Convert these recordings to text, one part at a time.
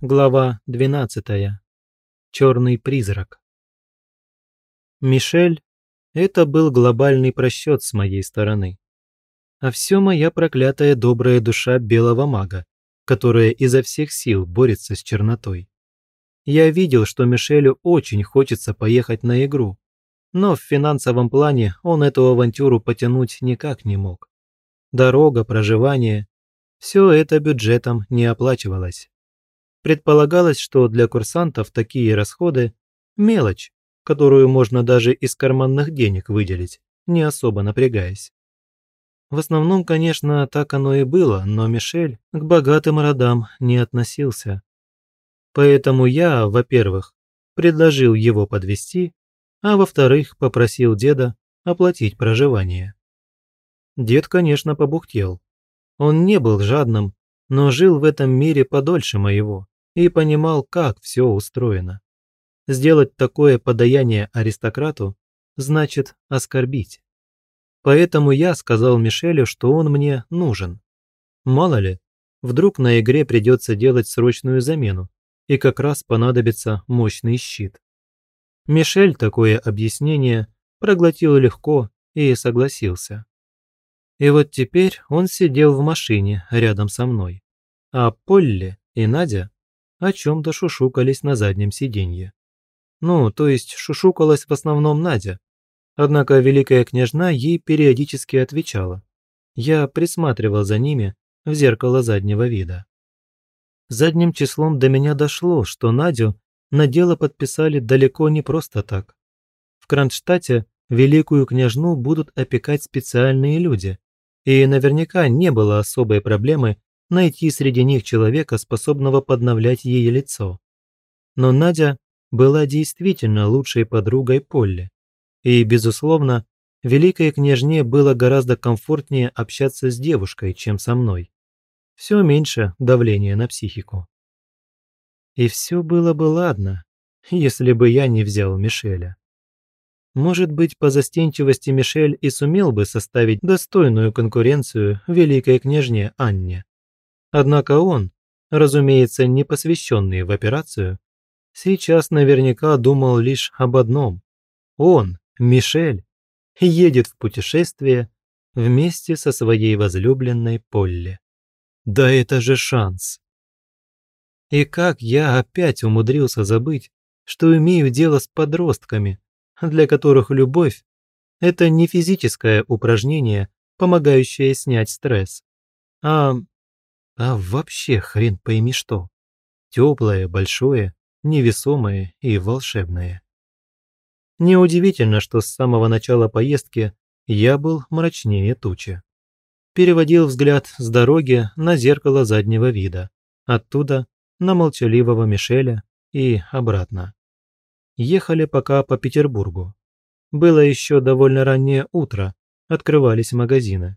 Глава 12. Черный призрак. Мишель – это был глобальный просчет с моей стороны. А все моя проклятая добрая душа белого мага, которая изо всех сил борется с чернотой. Я видел, что Мишелю очень хочется поехать на игру, но в финансовом плане он эту авантюру потянуть никак не мог. Дорога, проживание – все это бюджетом не оплачивалось. Предполагалось, что для курсантов такие расходы – мелочь, которую можно даже из карманных денег выделить, не особо напрягаясь. В основном, конечно, так оно и было, но Мишель к богатым родам не относился. Поэтому я, во-первых, предложил его подвести, а во-вторых, попросил деда оплатить проживание. Дед, конечно, побухтел. Он не был жадным, но жил в этом мире подольше моего и понимал, как все устроено. Сделать такое подаяние аристократу значит оскорбить. Поэтому я сказал Мишелю, что он мне нужен. Мало ли, вдруг на игре придется делать срочную замену, и как раз понадобится мощный щит. Мишель такое объяснение проглотил легко и согласился. И вот теперь он сидел в машине рядом со мной, а Полли и Надя о чем-то шушукались на заднем сиденье. Ну, то есть шушукалась в основном Надя. Однако великая княжна ей периодически отвечала. Я присматривал за ними в зеркало заднего вида. Задним числом до меня дошло, что Надю на дело подписали далеко не просто так. В Кронштадте великую княжну будут опекать специальные люди, и наверняка не было особой проблемы найти среди них человека, способного подновлять ей лицо. Но Надя была действительно лучшей подругой Полли. И, безусловно, великой княжне было гораздо комфортнее общаться с девушкой, чем со мной. Все меньше давления на психику. И все было бы ладно, если бы я не взял Мишеля. Может быть, по застенчивости Мишель и сумел бы составить достойную конкуренцию великой княжне Анне. Однако он, разумеется, не посвященный в операцию, сейчас наверняка думал лишь об одном. Он, Мишель, едет в путешествие вместе со своей возлюбленной Полли. Да это же шанс! И как я опять умудрился забыть, что имею дело с подростками, для которых любовь – это не физическое упражнение, помогающее снять стресс, а а вообще хрен пойми что. Теплое, большое, невесомое и волшебное. Неудивительно, что с самого начала поездки я был мрачнее тучи. Переводил взгляд с дороги на зеркало заднего вида, оттуда на молчаливого Мишеля и обратно. Ехали пока по Петербургу. Было еще довольно раннее утро, открывались магазины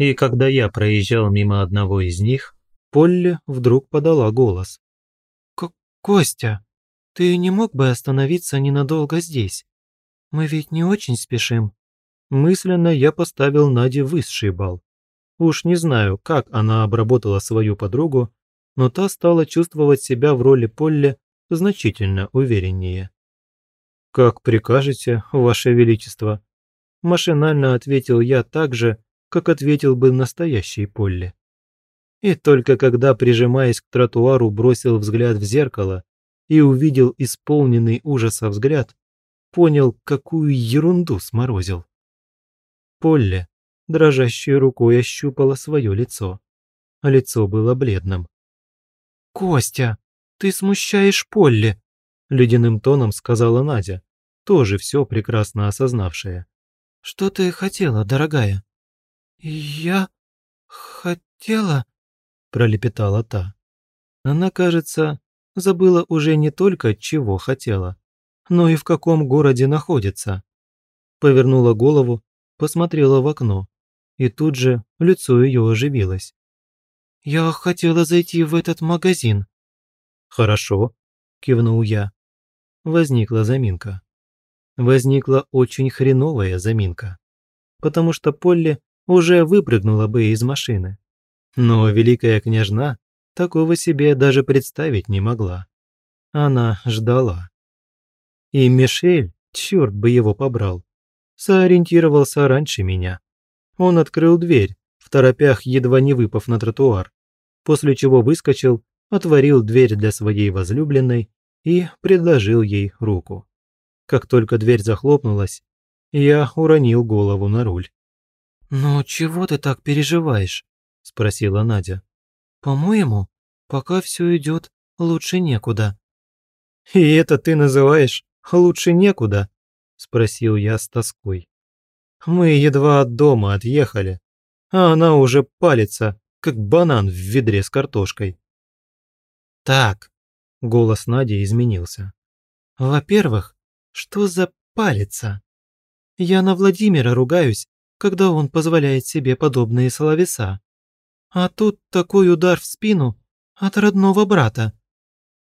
и когда я проезжал мимо одного из них, Полли вдруг подала голос. «Костя, ты не мог бы остановиться ненадолго здесь? Мы ведь не очень спешим». Мысленно я поставил Наде высший балл. Уж не знаю, как она обработала свою подругу, но та стала чувствовать себя в роли Полли значительно увереннее. «Как прикажете, Ваше Величество», – машинально ответил я так же, как ответил бы настоящий Полли. И только когда, прижимаясь к тротуару, бросил взгляд в зеркало и увидел исполненный ужаса взгляд, понял, какую ерунду сморозил. Полли, дрожащей рукой, ощупала свое лицо. Лицо было бледным. «Костя, ты смущаешь Полли!» – ледяным тоном сказала Надя, тоже все прекрасно осознавшая. «Что ты хотела, дорогая?» «Я хотела...» – пролепетала та. Она, кажется, забыла уже не только, чего хотела, но и в каком городе находится. Повернула голову, посмотрела в окно, и тут же лицо ее оживилось. «Я хотела зайти в этот магазин». «Хорошо», – кивнул я. Возникла заминка. Возникла очень хреновая заминка. Потому что Полли уже выпрыгнула бы из машины. Но великая княжна такого себе даже представить не могла. Она ждала. И Мишель, черт бы его побрал, сориентировался раньше меня. Он открыл дверь, в торопях едва не выпав на тротуар, после чего выскочил, отворил дверь для своей возлюбленной и предложил ей руку. Как только дверь захлопнулась, я уронил голову на руль. «Ну чего ты так переживаешь?» – спросила Надя. «По-моему, пока все идет лучше некуда». «И это ты называешь лучше некуда?» – спросил я с тоской. «Мы едва от дома отъехали, а она уже палится, как банан в ведре с картошкой». «Так», – голос Нади изменился. «Во-первых, что за палится? Я на Владимира ругаюсь, когда он позволяет себе подобные словеса. А тут такой удар в спину от родного брата.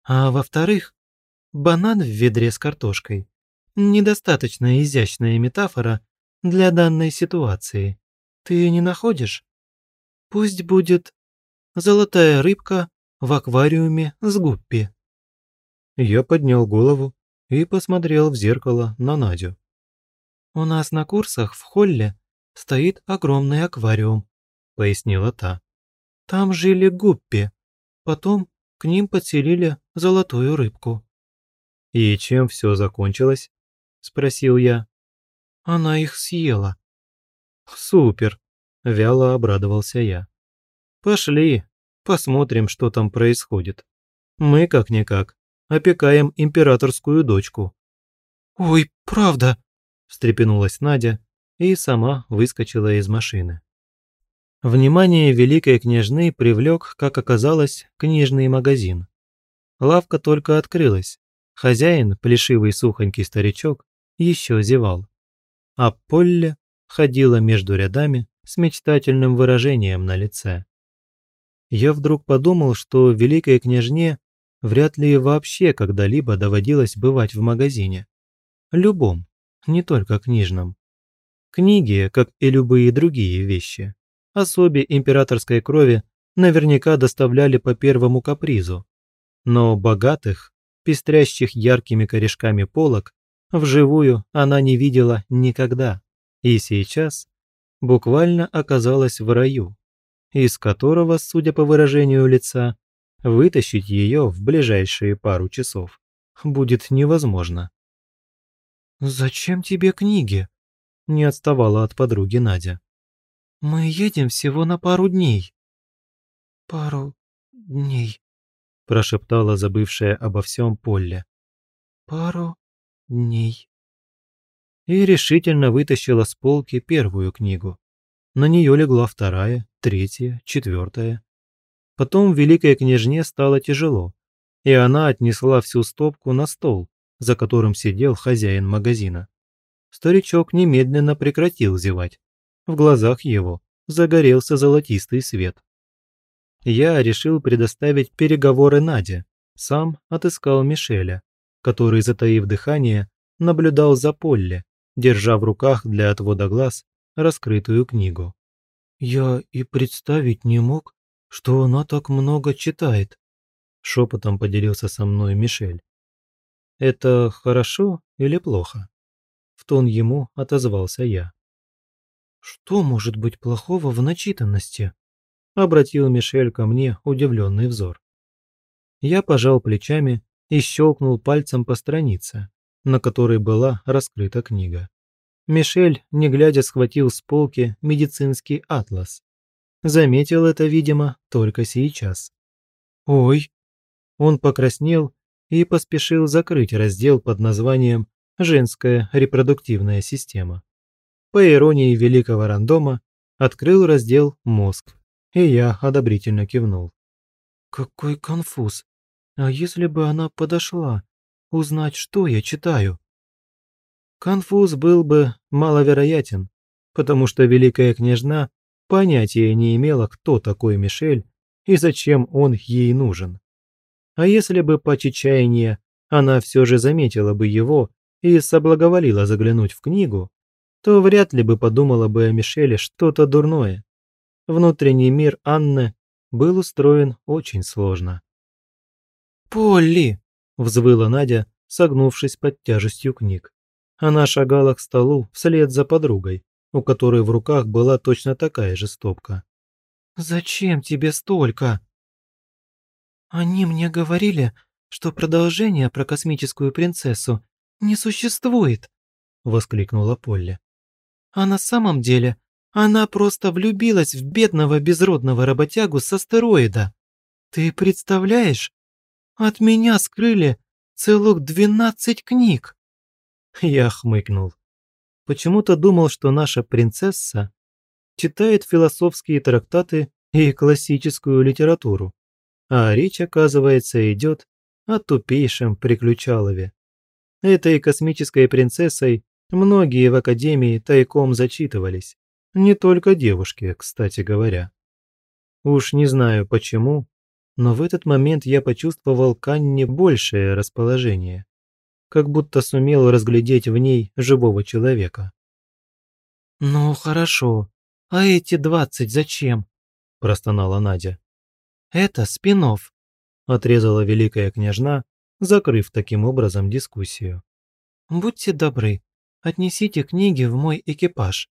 А во-вторых, банан в ведре с картошкой – недостаточно изящная метафора для данной ситуации. Ты не находишь? Пусть будет золотая рыбка в аквариуме с гуппи. Я поднял голову и посмотрел в зеркало на Надю. «У нас на курсах в холле стоит огромный аквариум», – пояснила та. «Там жили гуппи, потом к ним подселили золотую рыбку». «И чем все закончилось?» – спросил я. «Она их съела». «Супер!» – вяло обрадовался я. «Пошли, посмотрим, что там происходит. Мы, как-никак, опекаем императорскую дочку». «Ой, правда!» – встрепенулась Надя и сама выскочила из машины. Внимание великой княжны привлек, как оказалось, книжный магазин. Лавка только открылась. Хозяин, плешивый сухонький старичок, еще зевал. А Полле ходила между рядами с мечтательным выражением на лице. Я вдруг подумал, что великой княжне вряд ли вообще когда-либо доводилось бывать в магазине. Любом, не только книжном. Книги, как и любые другие вещи, особе императорской крови наверняка доставляли по первому капризу. Но богатых, пестрящих яркими корешками полок, вживую она не видела никогда. И сейчас буквально оказалась в раю, из которого, судя по выражению лица, вытащить ее в ближайшие пару часов будет невозможно. «Зачем тебе книги?» Не отставала от подруги Надя. «Мы едем всего на пару дней». «Пару дней», – прошептала забывшая обо всем Полля. «Пару дней». И решительно вытащила с полки первую книгу. На нее легла вторая, третья, четвертая. Потом великой княжне стало тяжело, и она отнесла всю стопку на стол, за которым сидел хозяин магазина старичок немедленно прекратил зевать. В глазах его загорелся золотистый свет. Я решил предоставить переговоры Наде, сам отыскал Мишеля, который, затаив дыхание, наблюдал за Полли, держа в руках для отвода глаз раскрытую книгу. «Я и представить не мог, что она так много читает», шепотом поделился со мной Мишель. «Это хорошо или плохо?» В тон ему отозвался я. «Что может быть плохого в начитанности?» – обратил Мишель ко мне удивленный взор. Я пожал плечами и щелкнул пальцем по странице, на которой была раскрыта книга. Мишель, не глядя, схватил с полки медицинский атлас. Заметил это, видимо, только сейчас. «Ой!» Он покраснел и поспешил закрыть раздел под названием женская репродуктивная система. По иронии великого рандома, открыл раздел «Мозг», и я одобрительно кивнул. «Какой конфуз! А если бы она подошла, узнать, что я читаю?» Конфуз был бы маловероятен, потому что великая княжна понятия не имела, кто такой Мишель и зачем он ей нужен. А если бы по чечаянию она все же заметила бы его и соблаговолила заглянуть в книгу, то вряд ли бы подумала бы о Мишеле что-то дурное. Внутренний мир Анны был устроен очень сложно. «Полли!» – взвыла Надя, согнувшись под тяжестью книг. Она шагала к столу вслед за подругой, у которой в руках была точно такая же стопка. «Зачем тебе столько?» «Они мне говорили, что продолжение про космическую принцессу не существует», – воскликнула Полли. «А на самом деле она просто влюбилась в бедного безродного работягу с астероида. Ты представляешь? От меня скрыли целых двенадцать книг. Я хмыкнул. Почему-то думал, что наша принцесса читает философские трактаты и классическую литературу, а речь, оказывается, идет о тупейшем приключалове. Этой космической принцессой многие в Академии тайком зачитывались. Не только девушки, кстати говоря. Уж не знаю почему, но в этот момент я почувствовал к Анне большее расположение. Как будто сумел разглядеть в ней живого человека. «Ну, хорошо. А эти двадцать зачем?» – простонала Надя. «Это спинов, отрезала великая княжна, закрыв таким образом дискуссию. «Будьте добры, отнесите книги в мой экипаж.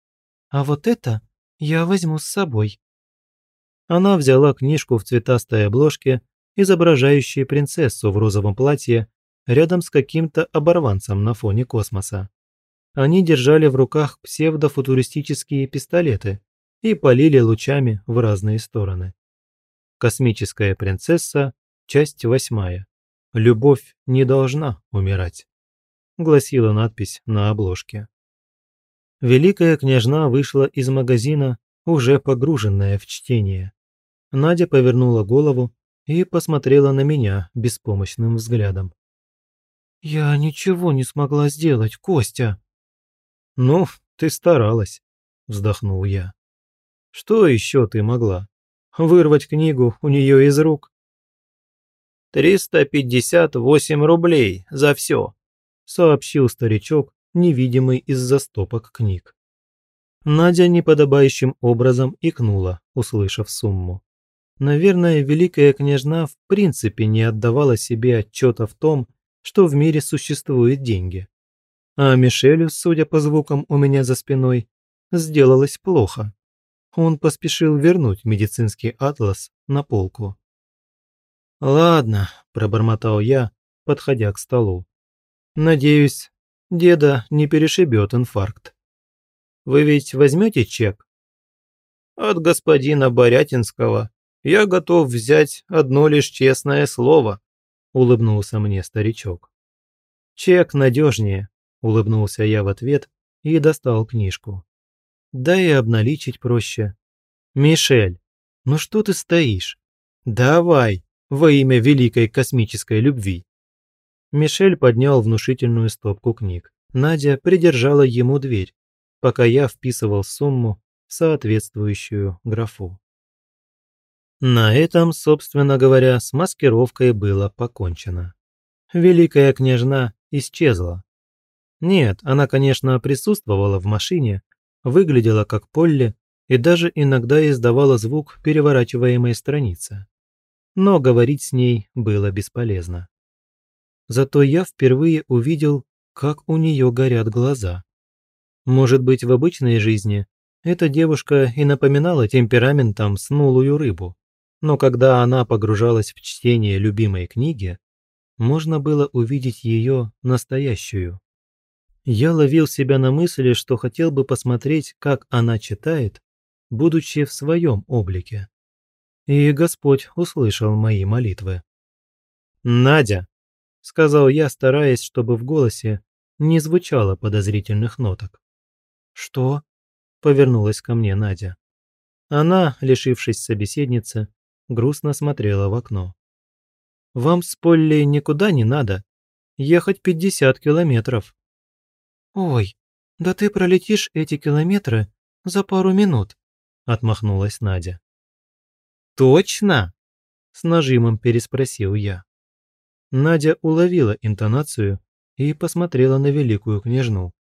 А вот это я возьму с собой». Она взяла книжку в цветастой обложке, изображающей принцессу в розовом платье, рядом с каким-то оборванцем на фоне космоса. Они держали в руках псевдофутуристические пистолеты и полили лучами в разные стороны. Космическая принцесса, часть восьмая. Любовь не должна умирать, гласила надпись на обложке. Великая княжна вышла из магазина, уже погруженная в чтение. Надя повернула голову и посмотрела на меня беспомощным взглядом. «Я ничего не смогла сделать, Костя!» «Ну, ты старалась», – вздохнул я. «Что еще ты могла? Вырвать книгу у нее из рук?» «Триста пятьдесят восемь рублей за все», – сообщил старичок, невидимый из-за стопок книг. Надя неподобающим образом икнула, услышав сумму. Наверное, великая княжна в принципе не отдавала себе отчета в том, что в мире существуют деньги. А Мишелю, судя по звукам у меня за спиной, сделалось плохо. Он поспешил вернуть медицинский атлас на полку. «Ладно», – пробормотал я, подходя к столу. «Надеюсь, деда не перешибет инфаркт. Вы ведь возьмете чек? От господина Борятинского я готов взять одно лишь честное слово, улыбнулся мне старичок. Чек надежнее, улыбнулся я в ответ и достал книжку. Да и обналичить проще. Мишель, ну что ты стоишь? Давай, во имя великой космической любви. Мишель поднял внушительную стопку книг. Надя придержала ему дверь, пока я вписывал сумму в соответствующую графу. На этом, собственно говоря, с маскировкой было покончено. Великая княжна исчезла. Нет, она, конечно, присутствовала в машине, выглядела как Полли и даже иногда издавала звук переворачиваемой страницы. Но говорить с ней было бесполезно. Зато я впервые увидел, как у нее горят глаза. Может быть, в обычной жизни эта девушка и напоминала темпераментом снулую рыбу, но когда она погружалась в чтение любимой книги, можно было увидеть ее настоящую. Я ловил себя на мысли, что хотел бы посмотреть, как она читает, будучи в своем облике. И Господь услышал мои молитвы. «Надя!» сказал я, стараясь, чтобы в голосе не звучало подозрительных ноток. «Что?» – повернулась ко мне Надя. Она, лишившись собеседницы, грустно смотрела в окно. «Вам с Полли никуда не надо. Ехать пятьдесят километров». «Ой, да ты пролетишь эти километры за пару минут», – отмахнулась Надя. «Точно?» – с нажимом переспросил я. Надя уловила интонацию и посмотрела на великую княжну.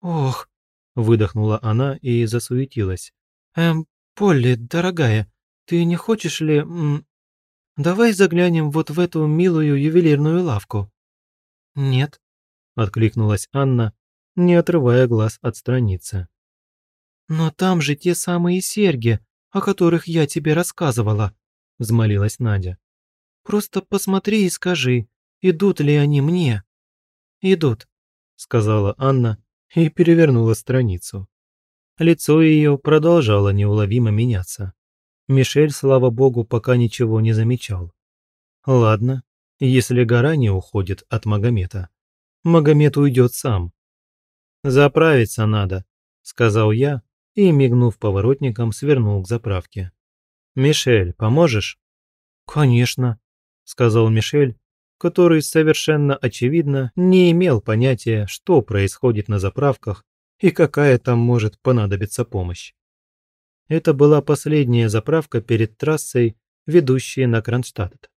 «Ох!» – выдохнула она и засуетилась. «Эм, Полли, дорогая, ты не хочешь ли... М, давай заглянем вот в эту милую ювелирную лавку?» «Нет», – откликнулась Анна, не отрывая глаз от страницы. «Но там же те самые серьги, о которых я тебе рассказывала», – взмолилась Надя. «Просто посмотри и скажи, идут ли они мне?» «Идут», – сказала Анна и перевернула страницу. Лицо ее продолжало неуловимо меняться. Мишель, слава богу, пока ничего не замечал. Ладно, если гора не уходит от Магомета. Магомед уйдет сам. «Заправиться надо», – сказал я и, мигнув поворотником, свернул к заправке. «Мишель, поможешь?» «Конечно», – сказал Мишель, который совершенно очевидно не имел понятия, что происходит на заправках и какая там может понадобиться помощь. Это была последняя заправка перед трассой, ведущей на Кронштадт.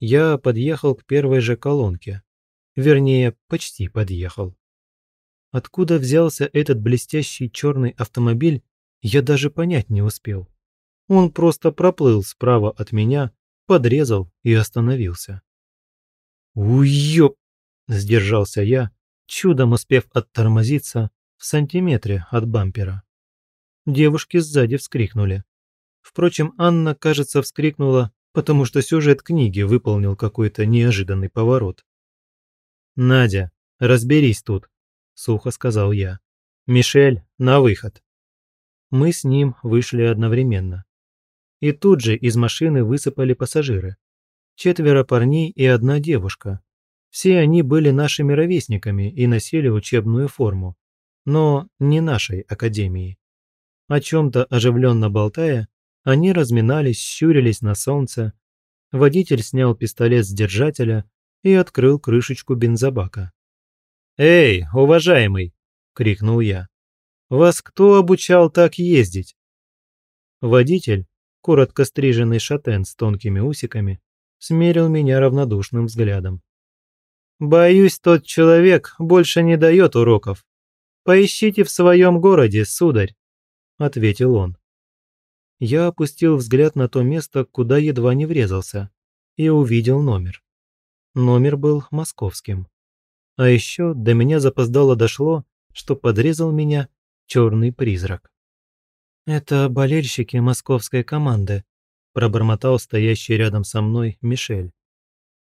Я подъехал к первой же колонке. Вернее, почти подъехал. Откуда взялся этот блестящий черный автомобиль, я даже понять не успел. Он просто проплыл справа от меня, подрезал и остановился. «Уёп!» – сдержался я, чудом успев оттормозиться в сантиметре от бампера. Девушки сзади вскрикнули. Впрочем, Анна, кажется, вскрикнула, потому что сюжет книги выполнил какой-то неожиданный поворот. «Надя, разберись тут», – сухо сказал я. «Мишель, на выход». Мы с ним вышли одновременно. И тут же из машины высыпали пассажиры четверо парней и одна девушка. Все они были нашими ровесниками и носили учебную форму, но не нашей академии. О чем-то оживленно болтая, они разминались, щурились на солнце. Водитель снял пистолет с держателя и открыл крышечку бензобака. «Эй, уважаемый!» – крикнул я. «Вас кто обучал так ездить?» Водитель, коротко стриженный шатен с тонкими усиками, смерил меня равнодушным взглядом. «Боюсь, тот человек больше не дает уроков. Поищите в своем городе, сударь», – ответил он. Я опустил взгляд на то место, куда едва не врезался, и увидел номер. Номер был московским. А еще до меня запоздало дошло, что подрезал меня черный призрак. «Это болельщики московской команды», пробормотал стоящий рядом со мной Мишель.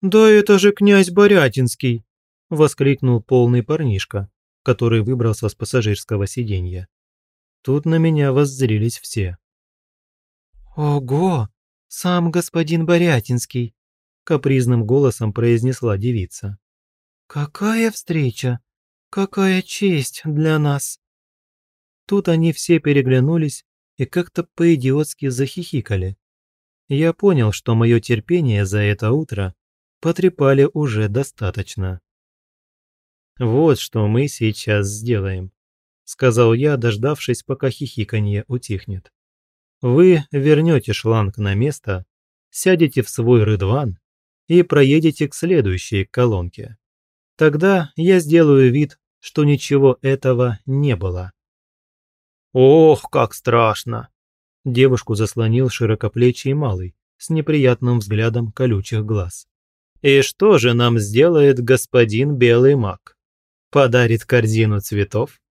«Да это же князь Борятинский!» – воскликнул полный парнишка, который выбрался с пассажирского сиденья. Тут на меня воззрились все. «Ого! Сам господин Борятинский!» – капризным голосом произнесла девица. «Какая встреча! Какая честь для нас!» Тут они все переглянулись и как-то по-идиотски захихикали я понял, что мое терпение за это утро потрепали уже достаточно. «Вот что мы сейчас сделаем», – сказал я, дождавшись, пока хихиканье утихнет. «Вы вернете шланг на место, сядете в свой рыдван и проедете к следующей колонке. Тогда я сделаю вид, что ничего этого не было». «Ох, как страшно!» Девушку заслонил широкоплечий малый с неприятным взглядом колючих глаз. «И что же нам сделает господин Белый маг? Подарит корзину цветов?»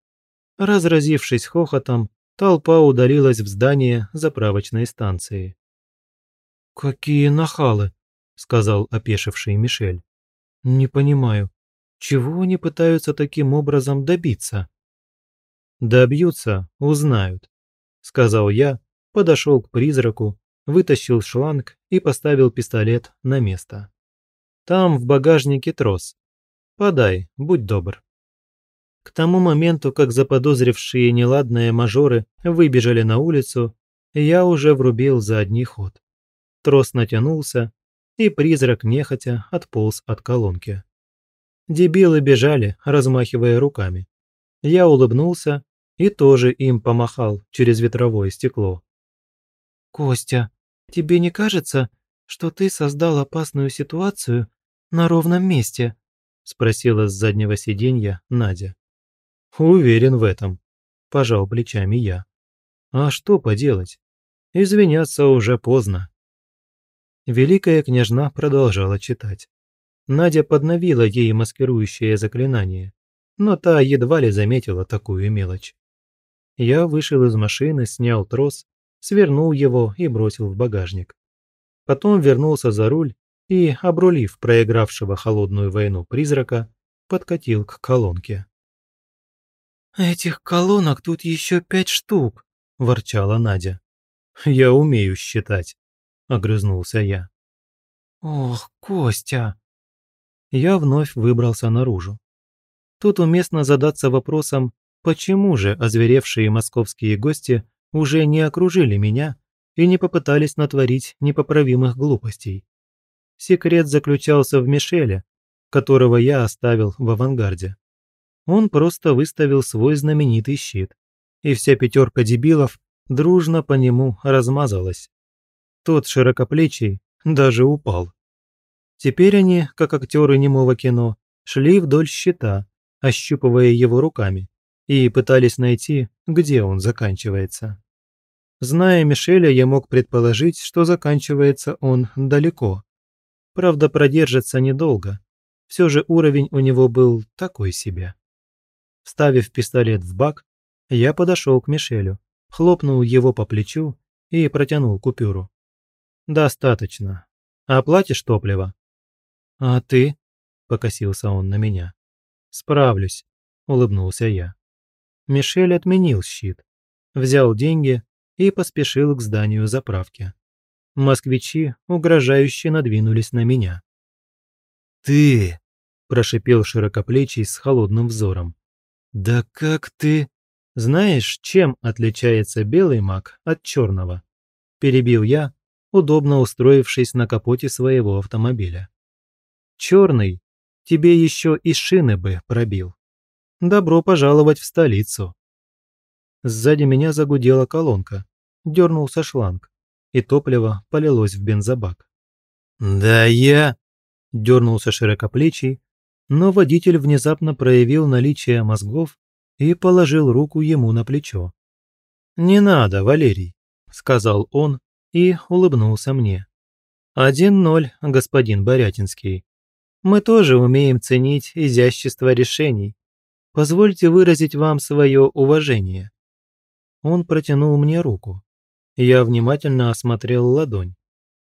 Разразившись хохотом, толпа удалилась в здание заправочной станции. «Какие нахалы!» – сказал опешивший Мишель. «Не понимаю, чего они пытаются таким образом добиться?» «Добьются, узнают», – сказал я, подошел к призраку, вытащил шланг и поставил пистолет на место. Там в багажнике трос. Подай, будь добр. К тому моменту, как заподозрившие неладные мажоры выбежали на улицу, я уже врубил задний ход. Трос натянулся, и призрак нехотя отполз от колонки. Дебилы бежали, размахивая руками. Я улыбнулся и тоже им помахал через ветровое стекло. «Костя, тебе не кажется, что ты создал опасную ситуацию на ровном месте?» – спросила с заднего сиденья Надя. «Уверен в этом», – пожал плечами я. «А что поделать? Извиняться уже поздно. Великая княжна продолжала читать. Надя подновила ей маскирующее заклинание, но та едва ли заметила такую мелочь. Я вышел из машины, снял трос, свернул его и бросил в багажник. Потом вернулся за руль и, обрулив проигравшего холодную войну призрака, подкатил к колонке. «Этих колонок тут еще пять штук», – ворчала Надя. «Я умею считать», – огрызнулся я. «Ох, Костя!» Я вновь выбрался наружу. Тут уместно задаться вопросом, почему же озверевшие московские гости уже не окружили меня и не попытались натворить непоправимых глупостей. Секрет заключался в Мишеле, которого я оставил в авангарде. Он просто выставил свой знаменитый щит, и вся пятерка дебилов дружно по нему размазалась. Тот широкоплечий даже упал. Теперь они, как актеры немого кино, шли вдоль щита, ощупывая его руками, и пытались найти, где он заканчивается. Зная Мишеля, я мог предположить, что заканчивается он далеко. Правда, продержится недолго. Все же уровень у него был такой себе. Вставив пистолет в бак, я подошел к Мишелю, хлопнул его по плечу и протянул купюру. «Достаточно. Оплатишь топливо?» «А ты?» – покосился он на меня. «Справлюсь», – улыбнулся я. Мишель отменил щит, взял деньги и поспешил к зданию заправки. Москвичи угрожающе надвинулись на меня. «Ты!» – прошипел широкоплечий с холодным взором. «Да как ты...» «Знаешь, чем отличается белый маг от черного?» Перебил я, удобно устроившись на капоте своего автомобиля. «Черный тебе еще и шины бы пробил. Добро пожаловать в столицу!» Сзади меня загудела колонка, дернулся шланг, и топливо полилось в бензобак. «Да я...» – дернулся широкоплечий, но водитель внезапно проявил наличие мозгов и положил руку ему на плечо. «Не надо, Валерий», – сказал он и улыбнулся мне. «Один ноль, господин Борятинский. Мы тоже умеем ценить изящество решений. Позвольте выразить вам свое уважение». Он протянул мне руку. Я внимательно осмотрел ладонь,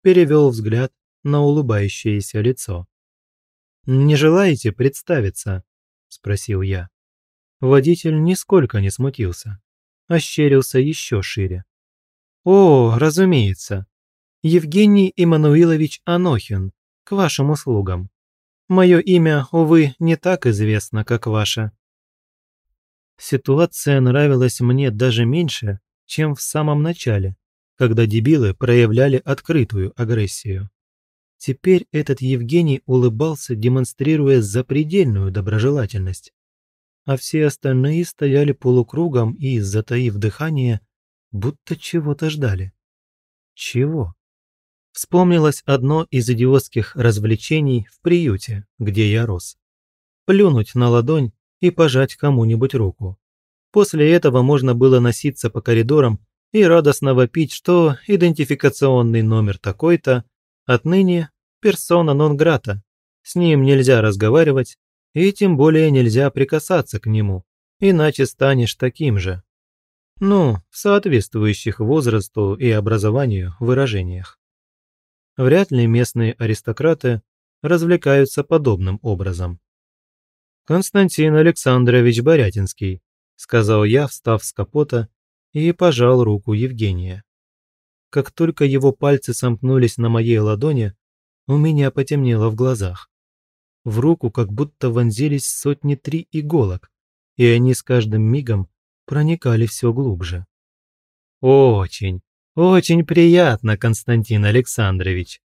перевел взгляд на улыбающееся лицо. «Не желаете представиться?» – спросил я. Водитель нисколько не смутился, ощерился еще шире. «О, разумеется. Евгений Иммануилович Анохин, к вашим услугам. Мое имя, увы, не так известно, как ваше». Ситуация нравилась мне даже меньше, чем в самом начале, когда дебилы проявляли открытую агрессию. Теперь этот Евгений улыбался, демонстрируя запредельную доброжелательность. А все остальные стояли полукругом и, затаив дыхание, будто чего-то ждали. Чего? Вспомнилось одно из идиотских развлечений в приюте, где я рос. Плюнуть на ладонь и пожать кому-нибудь руку. После этого можно было носиться по коридорам и радостно вопить, что идентификационный номер такой-то Отныне персона нон грата. С ним нельзя разговаривать, и тем более нельзя прикасаться к нему, иначе станешь таким же. Ну, в соответствующих возрасту и образованию выражениях. Вряд ли местные аристократы развлекаются подобным образом. «Константин Александрович Борятинский», – сказал я, встав с капота и пожал руку Евгения. Как только его пальцы сомкнулись на моей ладони, у меня потемнело в глазах. В руку как будто вонзились сотни три иголок, и они с каждым мигом проникали все глубже. «Очень, очень приятно, Константин Александрович»,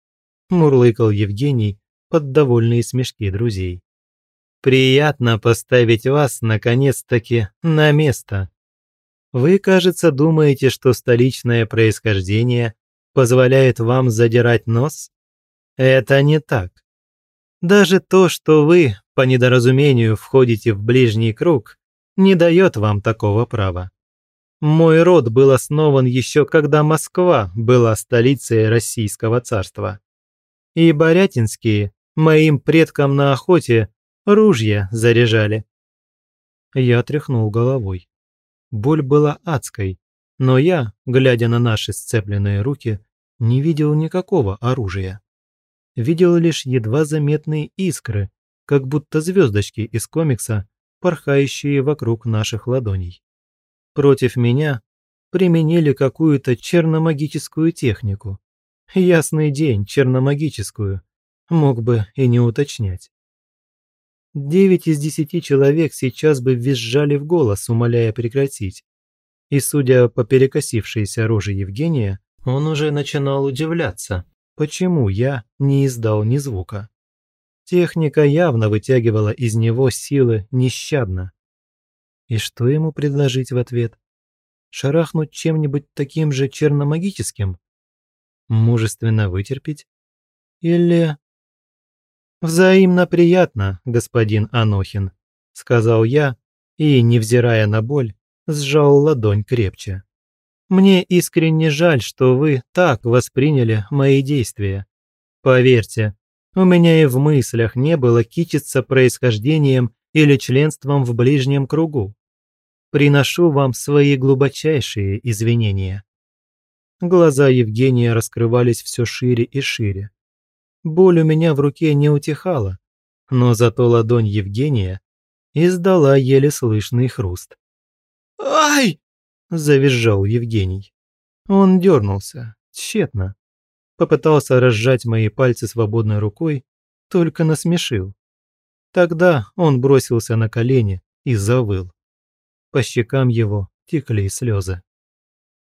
мурлыкал Евгений под довольные смешки друзей. «Приятно поставить вас, наконец-таки, на место. Вы, кажется, думаете, что столичное происхождение позволяет вам задирать нос? Это не так. Даже то, что вы, по недоразумению, входите в ближний круг, не дает вам такого права. Мой род был основан еще когда Москва была столицей Российского царства. И Борятинские моим предкам на охоте ружья заряжали. Я тряхнул головой. Боль была адской, но я, глядя на наши сцепленные руки, не видел никакого оружия. Видел лишь едва заметные искры, как будто звездочки из комикса, порхающие вокруг наших ладоней. Против меня применили какую-то черномагическую технику. Ясный день, черномагическую. Мог бы и не уточнять. Девять из десяти человек сейчас бы визжали в голос, умоляя прекратить. И судя по перекосившейся роже Евгения, он уже начинал удивляться, почему я не издал ни звука. Техника явно вытягивала из него силы нещадно. И что ему предложить в ответ? Шарахнуть чем-нибудь таким же черномагическим? Мужественно вытерпеть? Или «Взаимно приятно, господин Анохин», – сказал я и, невзирая на боль, сжал ладонь крепче. «Мне искренне жаль, что вы так восприняли мои действия. Поверьте, у меня и в мыслях не было кичиться происхождением или членством в ближнем кругу. Приношу вам свои глубочайшие извинения». Глаза Евгения раскрывались все шире и шире. Боль у меня в руке не утихала, но зато ладонь Евгения издала еле слышный хруст. «Ай!» – завизжал Евгений. Он дернулся, тщетно. Попытался разжать мои пальцы свободной рукой, только насмешил. Тогда он бросился на колени и завыл. По щекам его текли слезы.